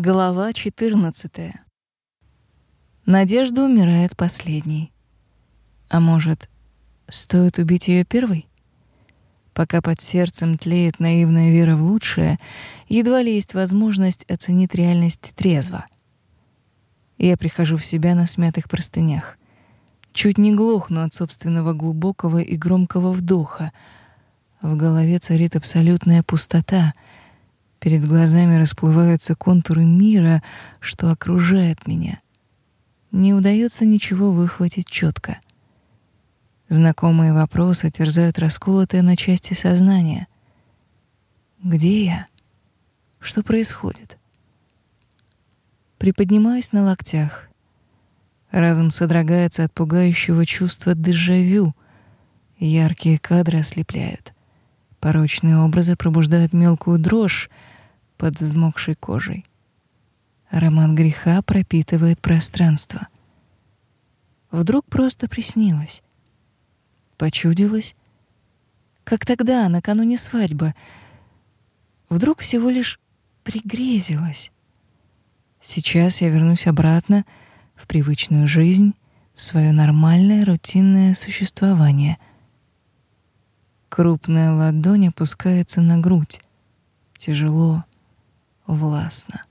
Глава 14. Надежда умирает последней. А может, стоит убить ее первой? Пока под сердцем тлеет наивная вера в лучшее, едва ли есть возможность оценить реальность трезво. Я прихожу в себя на смятых простынях. Чуть не глохну от собственного глубокого и громкого вдоха. В голове царит абсолютная пустота — Перед глазами расплываются контуры мира, что окружает меня. Не удается ничего выхватить четко. Знакомые вопросы терзают расколотое на части сознание. Где я? Что происходит? Приподнимаюсь на локтях. Разум содрогается от пугающего чувства дежавю. Яркие кадры ослепляют. Порочные образы пробуждают мелкую дрожь под взмокшей кожей. Аромат греха пропитывает пространство. Вдруг просто приснилось. Почудилось. Как тогда, накануне свадьбы. Вдруг всего лишь пригрезилось. Сейчас я вернусь обратно в привычную жизнь, в свое нормальное рутинное существование — Крупная ладонь опускается на грудь. Тяжело, властно.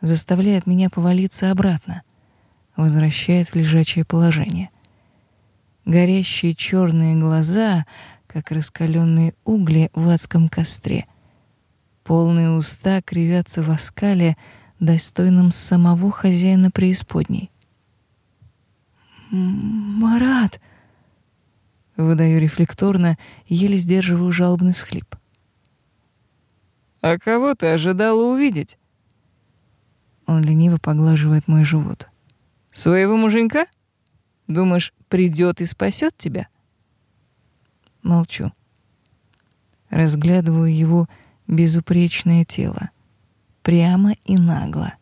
Заставляет меня повалиться обратно. Возвращает в лежачее положение. Горящие черные глаза, как раскаленные угли в адском костре. Полные уста кривятся в оскале, достойном самого хозяина преисподней. «Марат!» Выдаю рефлекторно, еле сдерживаю жалобный всхлип. «А кого ты ожидала увидеть?» Он лениво поглаживает мой живот. «Своего муженька? Думаешь, придет и спасет тебя?» Молчу. Разглядываю его безупречное тело. Прямо и нагло.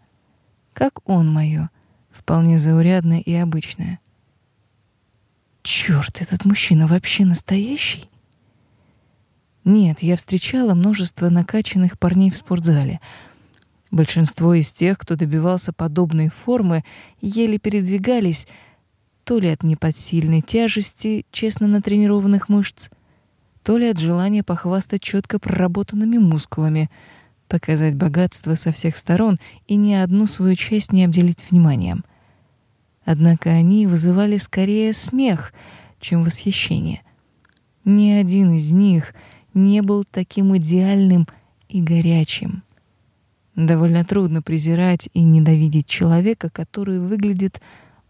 Как он моё, вполне заурядное и обычное. Черт, этот мужчина вообще настоящий? Нет, я встречала множество накачанных парней в спортзале. Большинство из тех, кто добивался подобной формы, еле передвигались то ли от неподсильной тяжести честно натренированных мышц, то ли от желания похвастать четко проработанными мускулами, показать богатство со всех сторон и ни одну свою часть не обделить вниманием. Однако они вызывали скорее смех, чем восхищение. Ни один из них не был таким идеальным и горячим. Довольно трудно презирать и ненавидеть человека, который выглядит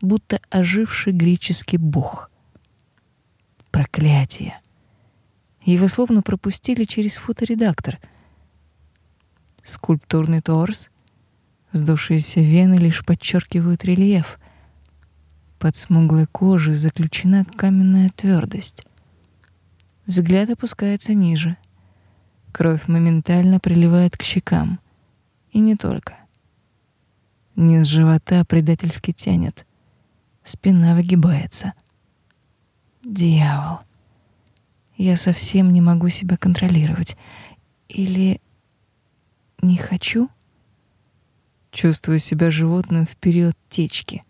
будто оживший греческий бог. Проклятие. Его словно пропустили через фоторедактор. Скульптурный торс, вздувшиеся вены лишь подчеркивают рельеф. Под смуглой кожей заключена каменная твердость. Взгляд опускается ниже. Кровь моментально приливает к щекам. И не только. Низ живота предательски тянет. Спина выгибается. Дьявол. Я совсем не могу себя контролировать. Или не хочу? Чувствую себя животным в период течки —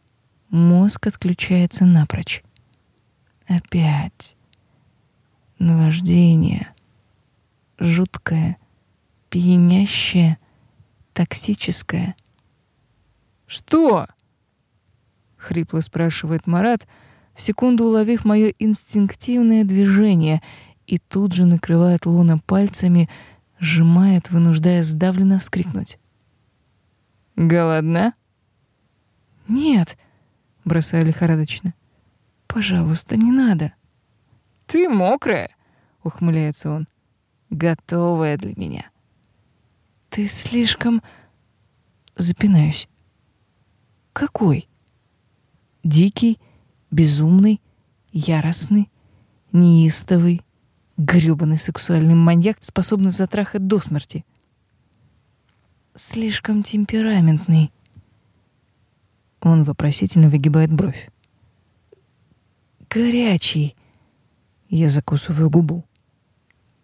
Мозг отключается напрочь. Опять. Наваждение. Жуткое, пьянящее, токсическое. «Что?» — хрипло спрашивает Марат, в секунду уловив мое инстинктивное движение и тут же накрывает луна пальцами, сжимает, вынуждая сдавленно вскрикнуть. «Голодна?» «Нет», бросаю лихорадочно. Пожалуйста, не надо. Ты мокрая, ухмыляется он. Готовая для меня. Ты слишком запинаюсь. Какой? Дикий, безумный, яростный, неистовый, грёбаный сексуальный маньяк, способный затрахать до смерти. Слишком темпераментный, он вопросительно выгибает бровь. Горячий. Я закусываю губу.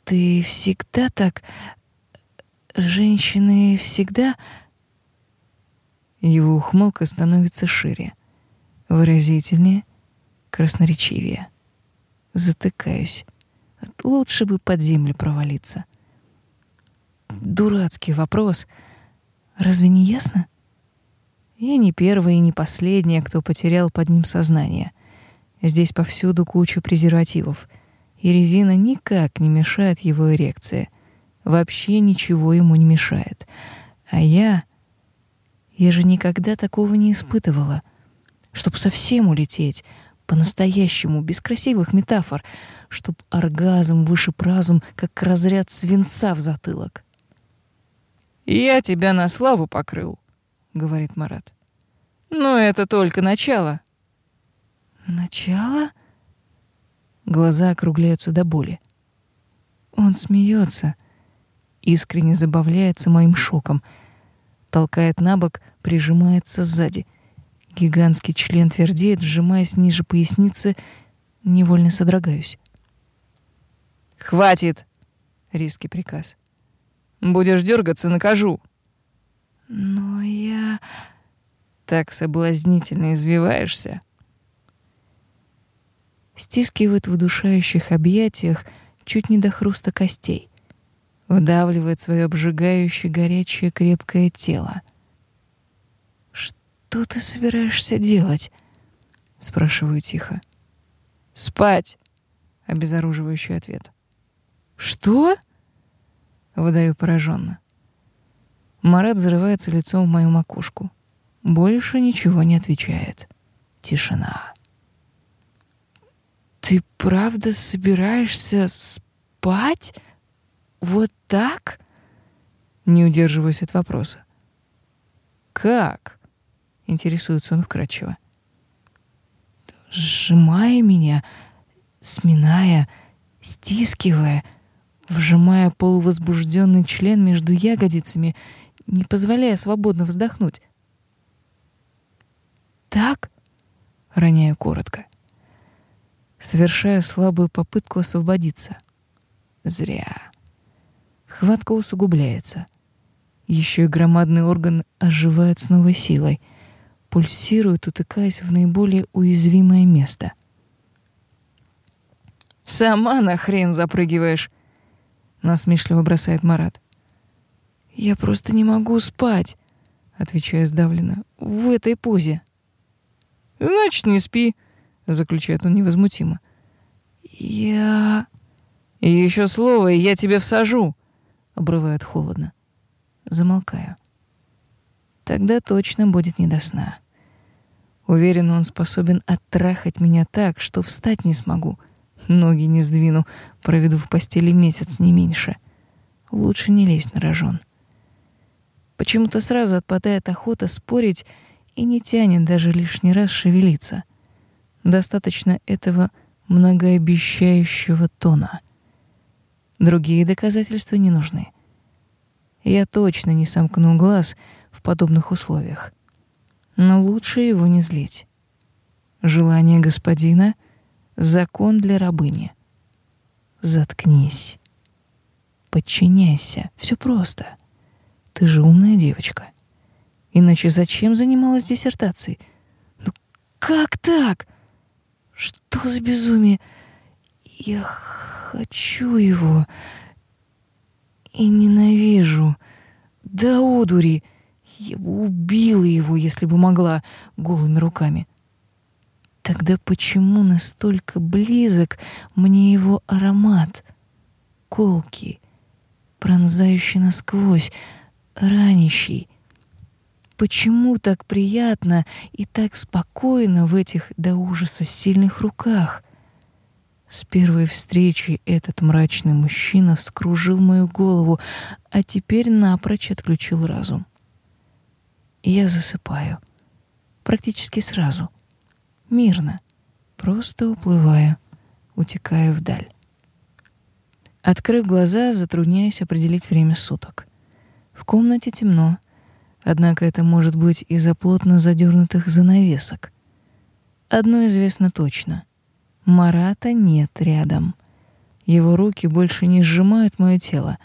Ты всегда так... Женщины всегда... Его ухмылка становится шире, выразительнее, красноречивее. Затыкаюсь. Лучше бы под землю провалиться. Дурацкий вопрос. Разве не ясно? Я не первая и не последняя, кто потерял под ним сознание. Здесь повсюду куча презервативов, и резина никак не мешает его эрекции. Вообще ничего ему не мешает. А я... Я же никогда такого не испытывала. Чтоб совсем улететь, по-настоящему, без красивых метафор, чтоб оргазм выше разум, как разряд свинца в затылок. «Я тебя на славу покрыл», — говорит Марат. «Но это только начало». «Начало?» Глаза округляются до боли. Он смеется, искренне забавляется моим шоком, толкает на бок, прижимается сзади. Гигантский член твердеет, сжимаясь ниже поясницы, невольно содрогаюсь. «Хватит!» — резкий приказ. Будешь дергаться, накажу. Но я... Так соблазнительно извиваешься. Стискивает в удушающих объятиях чуть не до хруста костей. Вдавливает свое обжигающее горячее крепкое тело. «Что ты собираешься делать?» — спрашиваю тихо. «Спать!» — обезоруживающий ответ. «Что?» Выдаю пораженно. Марат зарывается лицом в мою макушку. Больше ничего не отвечает. Тишина. «Ты правда собираешься спать? Вот так?» Не удерживаюсь от вопроса. «Как?» — интересуется он вкратчиво. Сжимая меня, сминая, стискивая — вжимая полувозбужденный член между ягодицами, не позволяя свободно вздохнуть. «Так?» — роняю коротко. Совершаю слабую попытку освободиться. Зря. Хватка усугубляется. Еще и громадный орган оживает с новой силой, пульсирует, утыкаясь в наиболее уязвимое место. «Сама на хрен запрыгиваешь!» насмешливо бросает Марат. Я просто не могу спать, отвечаю сдавленно. В этой позе. Значит, не спи, заключает он невозмутимо. Я еще слово, и я тебе всажу, обрывает холодно. Замолкаю. Тогда точно будет не до сна. Уверен, он способен оттрахать меня так, что встать не смогу. Ноги не сдвину, проведу в постели месяц, не меньше. Лучше не лезть на рожон. Почему-то сразу отпадает охота спорить и не тянет даже лишний раз шевелиться. Достаточно этого многообещающего тона. Другие доказательства не нужны. Я точно не сомкну глаз в подобных условиях. Но лучше его не злить. Желание господина — Закон для рабыни. Заткнись. Подчиняйся. Все просто. Ты же умная девочка. Иначе зачем занималась диссертацией? Ну как так? Что за безумие? Я хочу его и ненавижу. Да одури. Я бы убила его, если бы могла, голыми руками. Тогда почему настолько близок мне его аромат? Колкий, пронзающий насквозь, ранящий. Почему так приятно и так спокойно в этих до ужаса сильных руках? С первой встречи этот мрачный мужчина вскружил мою голову, а теперь напрочь отключил разум. Я засыпаю. Практически сразу — мирно, просто уплывая, утекая вдаль. Открыв глаза, затрудняюсь определить время суток. В комнате темно, однако это может быть из-за плотно задернутых занавесок. Одно известно точно — Марата нет рядом. Его руки больше не сжимают мое тело,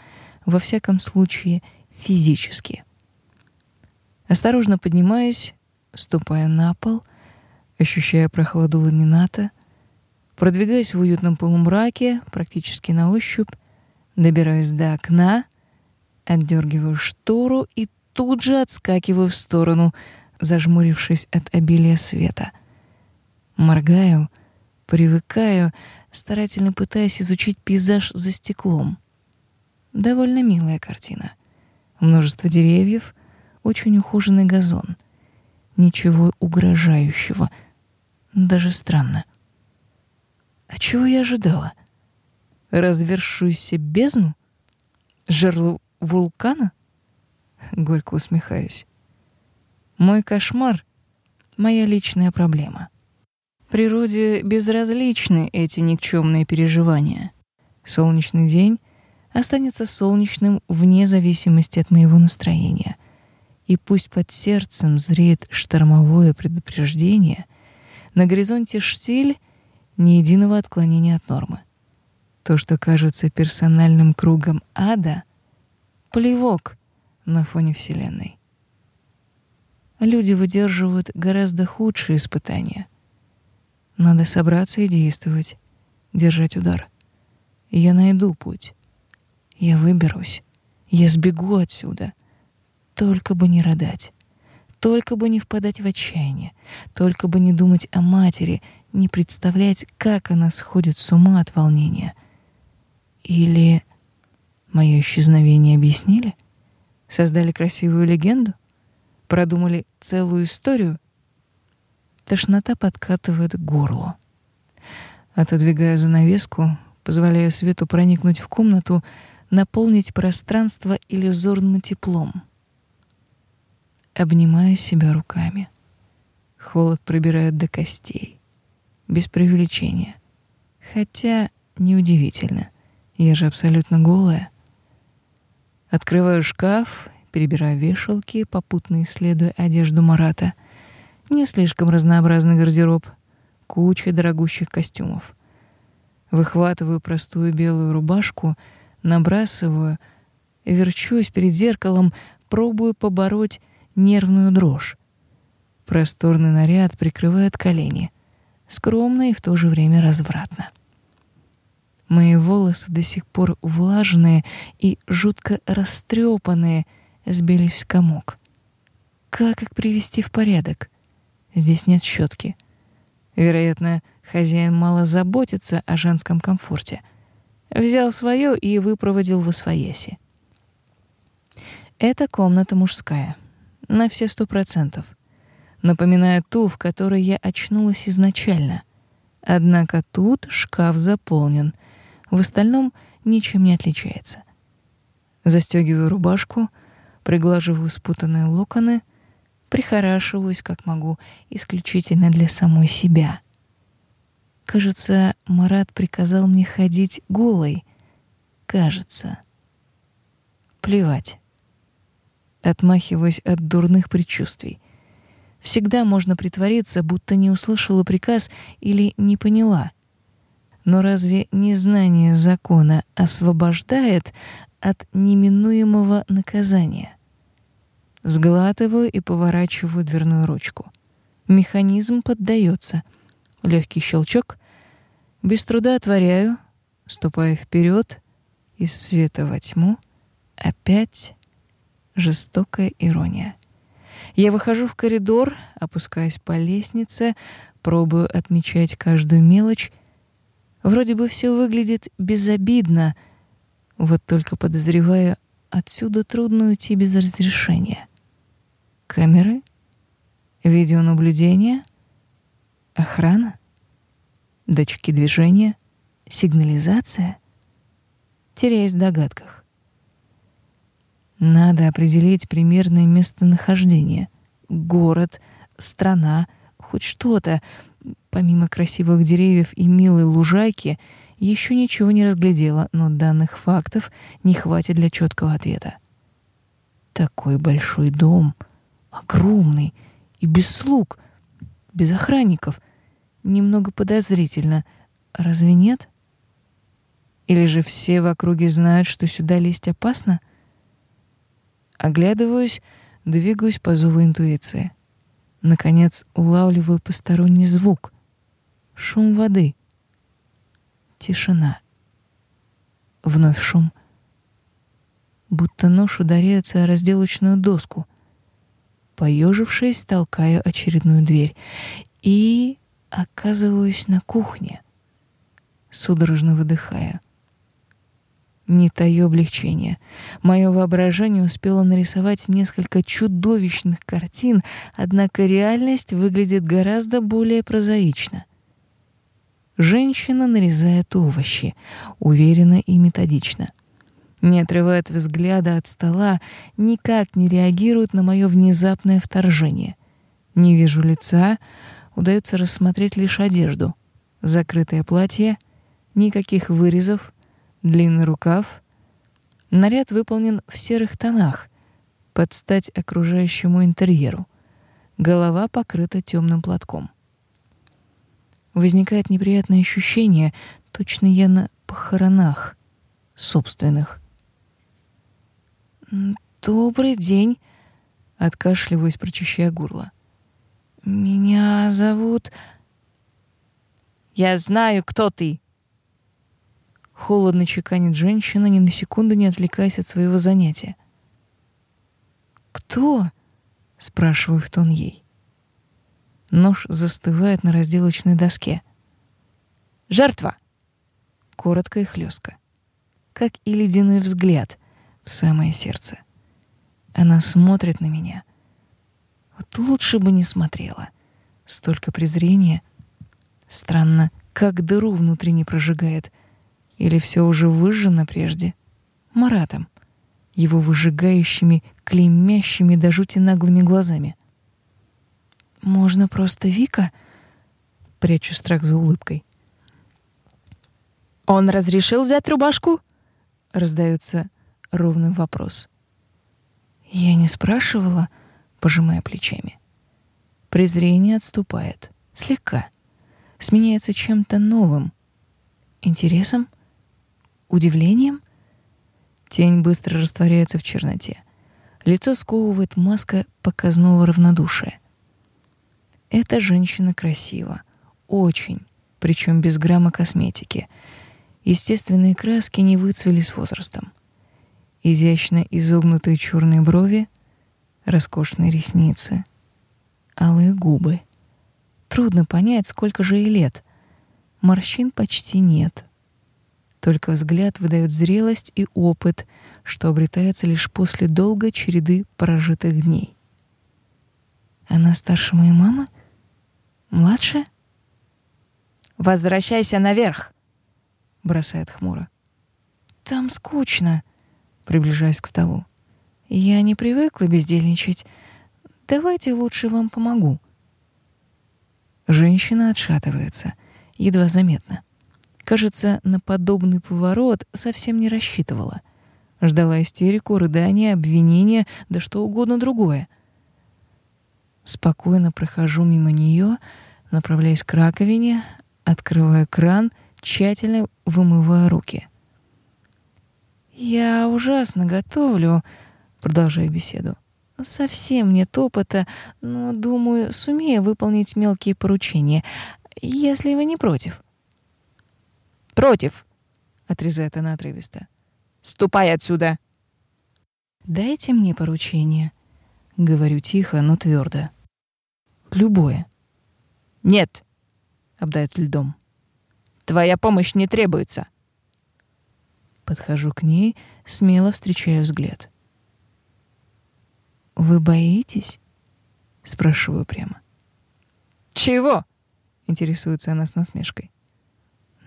во всяком случае физически. Осторожно поднимаюсь, ступая на пол, ощущая прохладу ламината, продвигаясь в уютном полумраке, практически на ощупь, добираюсь до окна, отдергиваю штору и тут же отскакиваю в сторону, зажмурившись от обилия света. Моргаю, привыкаю, старательно пытаясь изучить пейзаж за стеклом. Довольно милая картина. Множество деревьев, очень ухоженный газон. Ничего угрожающего. Даже странно. А чего я ожидала? Развершуюся бездну? Жерло вулкана? Горько усмехаюсь. Мой кошмар — моя личная проблема. Природе безразличны эти никчемные переживания. Солнечный день останется солнечным вне зависимости от моего настроения. И пусть под сердцем зреет штормовое предупреждение, на горизонте штиль ни единого отклонения от нормы. То, что кажется персональным кругом ада — плевок на фоне Вселенной. Люди выдерживают гораздо худшие испытания. Надо собраться и действовать, держать удар. Я найду путь. Я выберусь. Я сбегу отсюда. Только бы не рыдать. Только бы не впадать в отчаяние. Только бы не думать о матери, не представлять, как она сходит с ума от волнения. Или мое исчезновение объяснили? Создали красивую легенду? Продумали целую историю? Тошнота подкатывает к горлу. Отодвигаю занавеску, позволяю свету проникнуть в комнату, наполнить пространство иллюзорным теплом. Обнимаю себя руками. Холод пробирает до костей. Без преувеличения. Хотя неудивительно. Я же абсолютно голая. Открываю шкаф, перебираю вешалки, попутно исследуя одежду Марата. Не слишком разнообразный гардероб. Куча дорогущих костюмов. Выхватываю простую белую рубашку — набрасываю, верчусь перед зеркалом, пробую побороть нервную дрожь. Просторный наряд прикрывает колени, скромно и в то же время развратно. Мои волосы до сих пор влажные и жутко растрепанные, сбились в комок. Как их привести в порядок? Здесь нет щетки. Вероятно, хозяин мало заботится о женском комфорте — взял свое и выпроводил в освояси. Это комната мужская, на все сто процентов. Напоминает ту, в которой я очнулась изначально. Однако тут шкаф заполнен, в остальном ничем не отличается. Застегиваю рубашку, приглаживаю спутанные локоны, прихорашиваюсь как могу, исключительно для самой себя — Кажется, Марат приказал мне ходить голой. Кажется. Плевать. Отмахиваясь от дурных предчувствий. Всегда можно притвориться, будто не услышала приказ или не поняла. Но разве незнание закона освобождает от неминуемого наказания? Сглатываю и поворачиваю дверную ручку. Механизм поддается — Легкий щелчок. Без труда отворяю, ступая вперед из света во тьму. Опять жестокая ирония. Я выхожу в коридор, опускаюсь по лестнице, пробую отмечать каждую мелочь. Вроде бы все выглядит безобидно, вот только подозреваю, отсюда трудно уйти без разрешения. Камеры? Видеонаблюдение? Охрана? Датчики движения? Сигнализация? Теряюсь в догадках. Надо определить примерное местонахождение. Город, страна, хоть что-то. Помимо красивых деревьев и милой лужайки, еще ничего не разглядела, но данных фактов не хватит для четкого ответа. Такой большой дом, огромный и без слуг — без охранников. Немного подозрительно. Разве нет? Или же все в округе знают, что сюда лезть опасно? Оглядываюсь, двигаюсь по зову интуиции. Наконец улавливаю посторонний звук. Шум воды. Тишина. Вновь шум. Будто нож ударяется о разделочную доску. Поежившись, толкаю очередную дверь и оказываюсь на кухне, судорожно выдыхая. Не таю облегчение. Мое воображение успело нарисовать несколько чудовищных картин, однако реальность выглядит гораздо более прозаично. Женщина нарезает овощи, уверенно и методично. Не отрывает взгляда от стола, никак не реагирует на мое внезапное вторжение. Не вижу лица, удается рассмотреть лишь одежду. Закрытое платье, никаких вырезов, длинный рукав. Наряд выполнен в серых тонах, под стать окружающему интерьеру. Голова покрыта темным платком. Возникает неприятное ощущение, точно я на похоронах собственных. «Добрый день», — откашливаюсь, прочищая горло. «Меня зовут...» «Я знаю, кто ты!» Холодно чеканит женщина, ни на секунду не отвлекаясь от своего занятия. «Кто?» — спрашиваю в тон ей. Нож застывает на разделочной доске. «Жертва!» Коротко и хлестко. Как и ледяной взгляд в самое сердце. Она смотрит на меня — вот лучше бы не смотрела. Столько презрения. Странно, как дыру внутри не прожигает. Или все уже выжжено прежде? Маратом. Его выжигающими, клеймящими до жути наглыми глазами. «Можно просто Вика?» Прячу страх за улыбкой. «Он разрешил взять рубашку?» Раздается ровный вопрос. «Я не спрашивала», пожимая плечами. Презрение отступает, слегка, сменяется чем-то новым. Интересом? Удивлением? Тень быстро растворяется в черноте. Лицо сковывает маска показного равнодушия. Эта женщина красива. Очень. Причем без грамма косметики. Естественные краски не выцвели с возрастом. Изящно изогнутые черные брови — роскошные ресницы, алые губы. Трудно понять, сколько же ей лет. Морщин почти нет. Только взгляд выдает зрелость и опыт, что обретается лишь после долгой череды прожитых дней. Она старше моей мамы? Младше? Возвращайся наверх, бросает хмуро. Там скучно, приближаясь к столу. Я не привыкла бездельничать. Давайте лучше вам помогу. Женщина отшатывается, едва заметно. Кажется, на подобный поворот совсем не рассчитывала. Ждала истерику, рыдания, обвинения, да что угодно другое. Спокойно прохожу мимо нее, направляясь к раковине, открывая кран, тщательно вымывая руки. «Я ужасно готовлю», продолжая беседу. Совсем нет опыта, но, думаю, сумею выполнить мелкие поручения, если вы не против. Против, отрезает она отрывисто. Ступай отсюда. Дайте мне поручение, говорю тихо, но твердо. Любое. Нет, обдает льдом. Твоя помощь не требуется. Подхожу к ней, смело встречаю взгляд. «Вы боитесь?» — спрашиваю прямо. «Чего?» — интересуется она с насмешкой.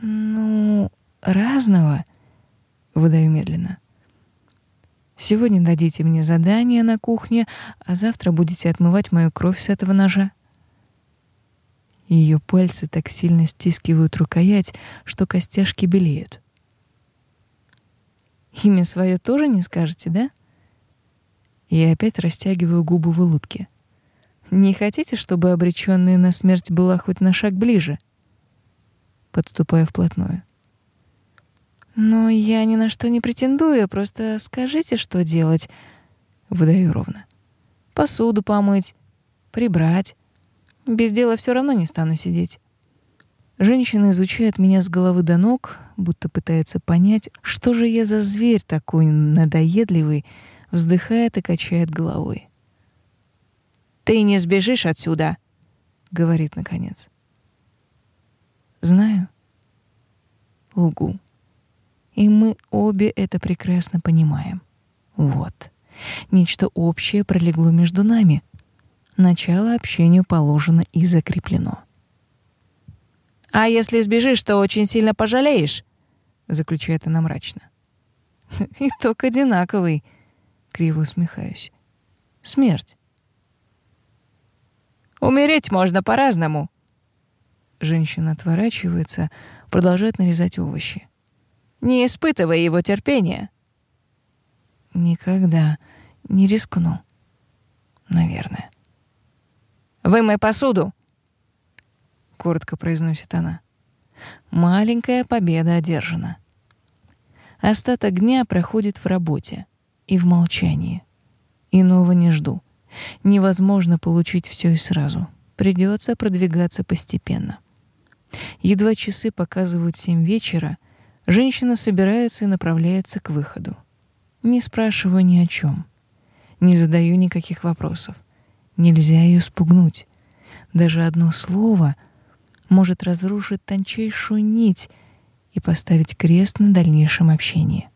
«Ну, разного», — выдаю медленно. «Сегодня дадите мне задание на кухне, а завтра будете отмывать мою кровь с этого ножа». Ее пальцы так сильно стискивают рукоять, что костяшки белеют. «Имя свое тоже не скажете, да?» Я опять растягиваю губы в улыбке. Не хотите, чтобы обречённая на смерть была хоть на шаг ближе? Подступая вплотную. Но я ни на что не претендую, просто скажите, что делать. Выдаю ровно. посуду помыть, прибрать. Без дела все равно не стану сидеть. Женщина изучает меня с головы до ног, будто пытается понять, что же я за зверь такой надоедливый, вздыхает и качает головой. «Ты не сбежишь отсюда», — говорит наконец. «Знаю». Лгу. И мы обе это прекрасно понимаем. Вот. Нечто общее пролегло между нами. Начало общению положено и закреплено. «А если сбежишь, то очень сильно пожалеешь», — заключает она мрачно. «Итог одинаковый», — криво усмехаюсь. «Смерть». «Умереть можно по-разному». Женщина отворачивается, продолжает нарезать овощи. «Не испытывай его терпения». «Никогда не рискну. Наверное». «Вымой посуду», — коротко произносит она. Маленькая победа одержана. Остаток дня проходит в работе и в молчании. Иного не жду. Невозможно получить все и сразу. Придется продвигаться постепенно. Едва часы показывают семь вечера, женщина собирается и направляется к выходу. Не спрашиваю ни о чем. Не задаю никаких вопросов. Нельзя ее спугнуть. Даже одно слово — может разрушить тончайшую нить и поставить крест на дальнейшем общении.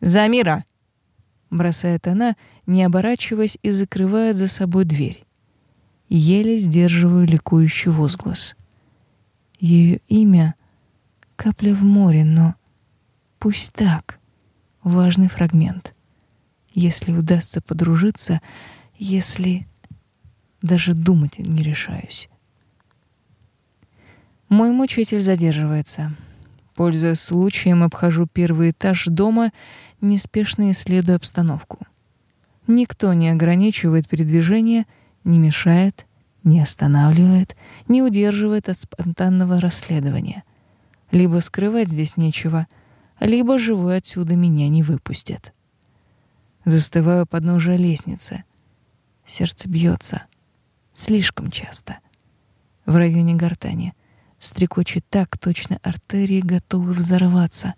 «Замира!» — бросает она, не оборачиваясь и закрывает за собой дверь. Еле сдерживаю ликующий возглас. Ее имя — капля в море, но пусть так, важный фрагмент. Если удастся подружиться, если... Даже думать не решаюсь. Мой мучитель задерживается. Пользуясь случаем, обхожу первый этаж дома, неспешно исследуя обстановку. Никто не ограничивает передвижение, не мешает, не останавливает, не удерживает от спонтанного расследования. Либо скрывать здесь нечего, либо живой отсюда меня не выпустят. Застываю под ножа лестницы. Сердце бьется. Слишком часто. В районе гортани — стрекочет так, точно артерии готовы взорваться.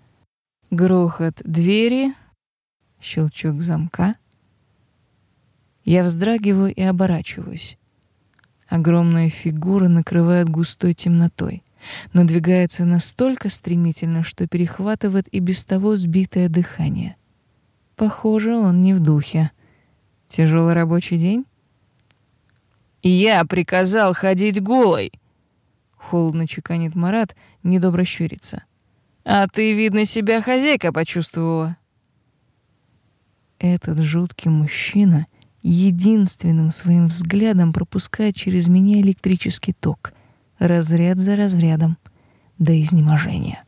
Грохот двери, щелчок замка. Я вздрагиваю и оборачиваюсь. Огромная фигура накрывает густой темнотой, надвигается настолько стремительно, что перехватывает и без того сбитое дыхание. Похоже, он не в духе. Тяжелый рабочий день? «Я приказал ходить голой!» Холодно чеканит Марат, недобро щурится. «А ты, видно, себя хозяйка почувствовала». Этот жуткий мужчина единственным своим взглядом пропускает через меня электрический ток, разряд за разрядом, до изнеможения.